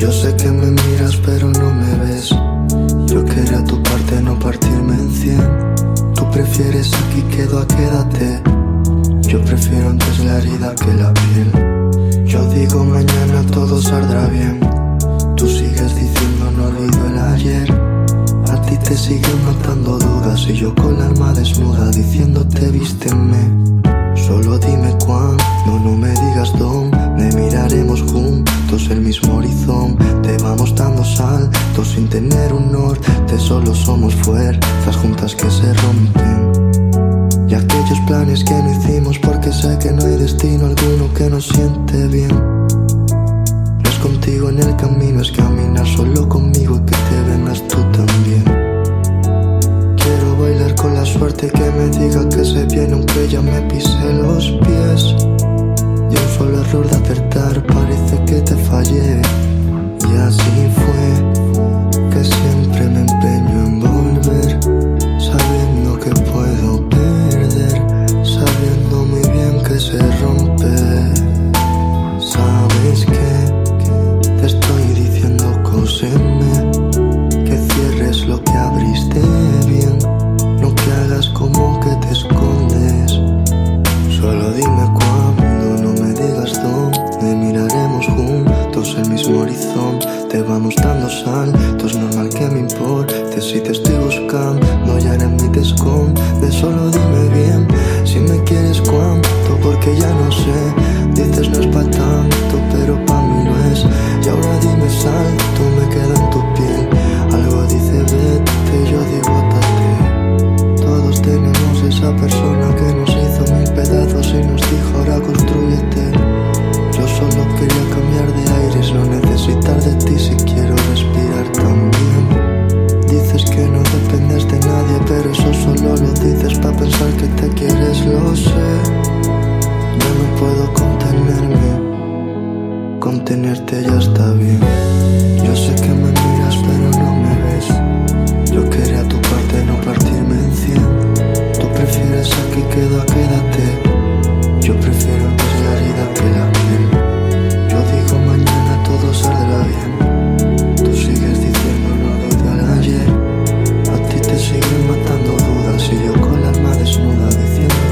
Yo sé que me miras pero no me ves. Yo quería tu parte, no partirme en cien. Tú prefieres aquí quedo a quédate. Yo prefiero antes la herida que la piel. Yo digo mañana todo saldrá bien. Tú sigues diciendo no olvido el ayer. A ti te siguen matando dudas y yo con la alma desnuda diciéndote vísteme. Dando saltos sin tener un norte, solo somos fuerzas juntas que se rompen. Y aquellos planes que no hicimos porque sé que no hay destino alguno que nos siente bien. No es contigo en el camino, es caminar solo conmigo y que te vengas tú también. Quiero bailar con la suerte que me diga que se viene aunque ya me pise los pies. Y un solo error de acertar parece que importe si te estoy buscando, ya en mí te esconde. Solo dime bien si me quieres cuánto, porque ya no sé. Yo sé que me miras, pero no me ves. Yo quería tu parte, no partirme en cien. Tú prefieres aquí, quedo, quédate. Yo prefiero antes la herida que la piel. Yo digo mañana todo saldrá bien. Tú sigues diciendo no el ayer. A ti te siguen matando dudas y yo con la alma desnuda diciéndote